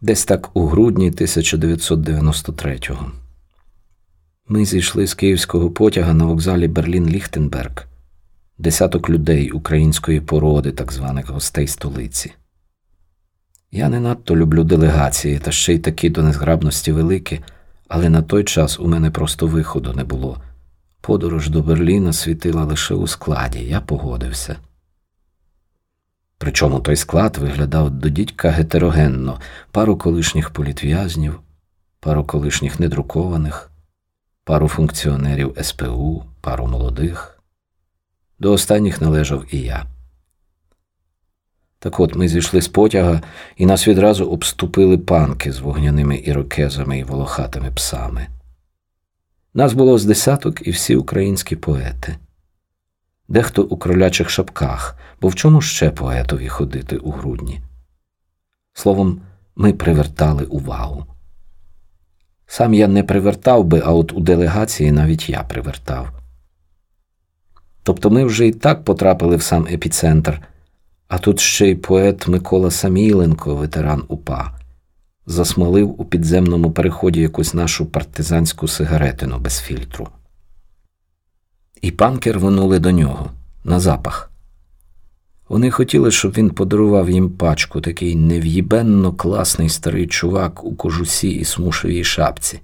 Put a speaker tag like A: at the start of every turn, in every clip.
A: Десь так у грудні 1993-го. Ми зійшли з київського потяга на вокзалі Берлін-Ліхтенберг, десяток людей української породи, так званих гостей столиці. Я не надто люблю делегації, та ще й такі до незграбності великі, але на той час у мене просто виходу не було. Подорож до Берліна світила лише у складі, я погодився. Причому той склад виглядав до дідька гетерогенно пару колишніх політв'язнів, пару колишніх недрукованих, пару функціонерів СПУ, пару молодих. До останніх належав і я. Так от ми зійшли з потяга, і нас відразу обступили панки з вогняними ірокезами і волохатими псами. Нас було з десяток і всі українські поети. Дехто у кролячих шапках, бо в чому ще поетові ходити у грудні? Словом, ми привертали увагу. Сам я не привертав би, а от у делегації навіть я привертав. Тобто ми вже і так потрапили в сам епіцентр, а тут ще й поет Микола Саміленко, ветеран УПА, засмолив у підземному переході якусь нашу партизанську сигаретину без фільтру. І панки рвонули до нього на запах. Вони хотіли, щоб він подарував їм пачку, такий нев'їбенно класний старий чувак у кожусі і смушевій шапці.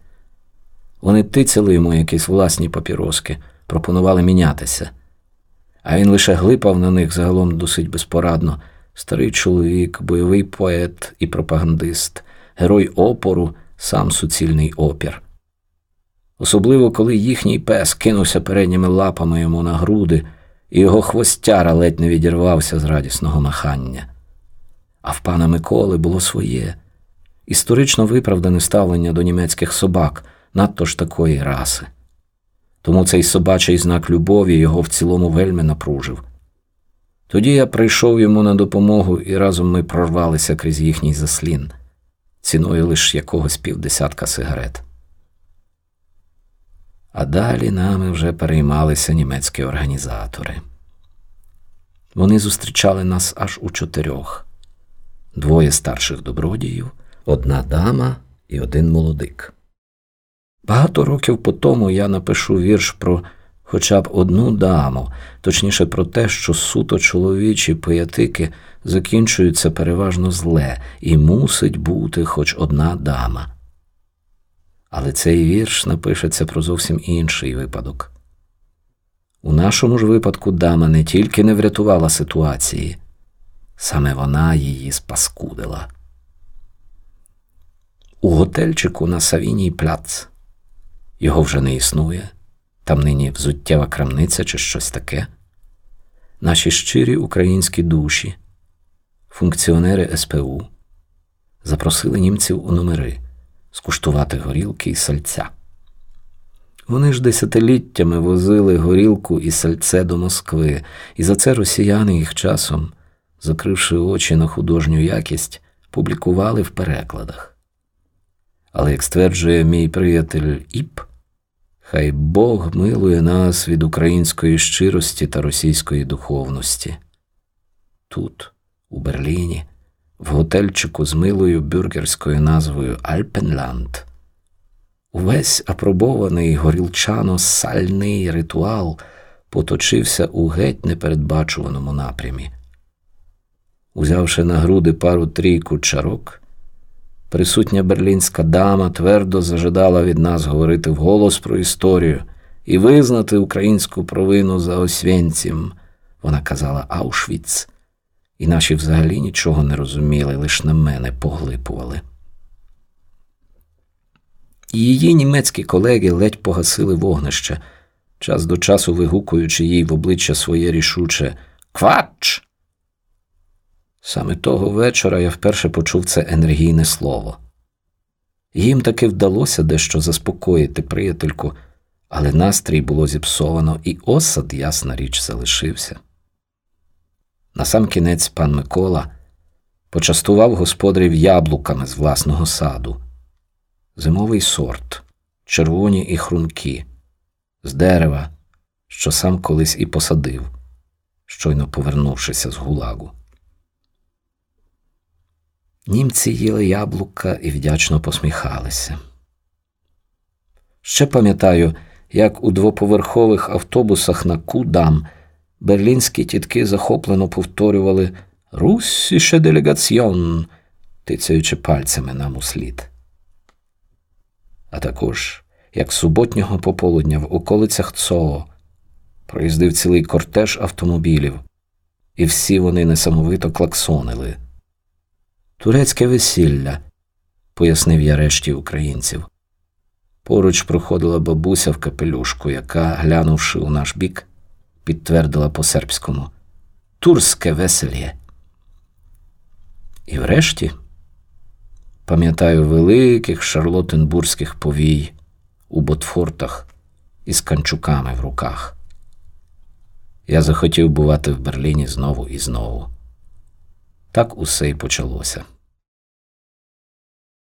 A: Вони тицяли йому якісь власні папіроски, пропонували мінятися. А він лише глипав на них загалом досить безпорадно. Старий чоловік, бойовий поет і пропагандист, герой опору, сам суцільний опір. Особливо, коли їхній пес кинувся передніми лапами йому на груди, і його хвостяра ледь не відірвався з радісного махання. А в пана Миколи було своє історично виправдане ставлення до німецьких собак, надто ж такої раси. Тому цей собачий знак любові його в цілому вельми напружив. Тоді я прийшов йому на допомогу, і разом ми прорвалися крізь їхній заслін, ціною лише якогось півдесятка сигарет. А далі нами вже переймалися німецькі організатори. Вони зустрічали нас аж у чотирьох: двоє старших добродіїв, одна дама і один молодик. Багато років по тому я напишу вірш про хоча б одну даму, точніше про те, що суто чоловічі поятики закінчуються переважно зле, і мусить бути хоч одна дама. Але цей вірш напишеться про зовсім інший випадок. У нашому ж випадку дама не тільки не врятувала ситуації, саме вона її спаскудила. У готельчику на Савіній пляц його вже не існує, там нині взуттєва крамниця чи щось таке. Наші щирі українські душі, функціонери СПУ, запросили німців у номери скуштувати горілки і сальця. Вони ж десятиліттями возили горілку і сальце до Москви, і за це росіяни їх часом, закривши очі на художню якість, публікували в перекладах. Але, як стверджує мій приятель Іп, хай Бог милує нас від української щирості та російської духовності. Тут, у Берліні, в готельчику з милою бюргерською назвою Альпенланд. Увесь апробований горілчано сальний ритуал поточився у геть непередбачуваному напрямі. Узявши на груди пару трійку чарок, присутня берлінська дама твердо зажадала від нас говорити вголос про історію і визнати українську провину за освєнцім. Вона казала Аушвіц і наші взагалі нічого не розуміли, лише на мене поглипували. Її німецькі колеги ледь погасили вогнище, час до часу вигукуючи їй в обличчя своє рішуче Квач. Саме того вечора я вперше почув це енергійне слово. Їм таки вдалося дещо заспокоїти приятельку, але настрій було зіпсовано, і осад, ясна річ, залишився. Насамкінець пан Микола почастував господарів яблуками з власного саду, зимовий сорт, червоні і хрункі, з дерева, що сам колись і посадив, щойно повернувшися з гулагу. Німці їли яблука і вдячно посміхалися. Ще пам'ятаю, як у двоповерхових автобусах на Кудам берлінські тітки захоплено повторювали «Руссіше делегаціон», тицяючи пальцями нам у слід. А також, як суботнього пополудня в околицях Цоо проїздив цілий кортеж автомобілів, і всі вони несамовито клаксонили. Турецьке весілля, пояснив я решті українців. Поруч проходила бабуся в капелюшку, яка, глянувши у наш бік, підтвердила по-сербському Турське весельє. І врешті пам'ятаю великих шарлотенбурзьких повій у ботфортах із канчуками в руках. Я захотів бувати в Берліні знову і знову. Так усе й почалося.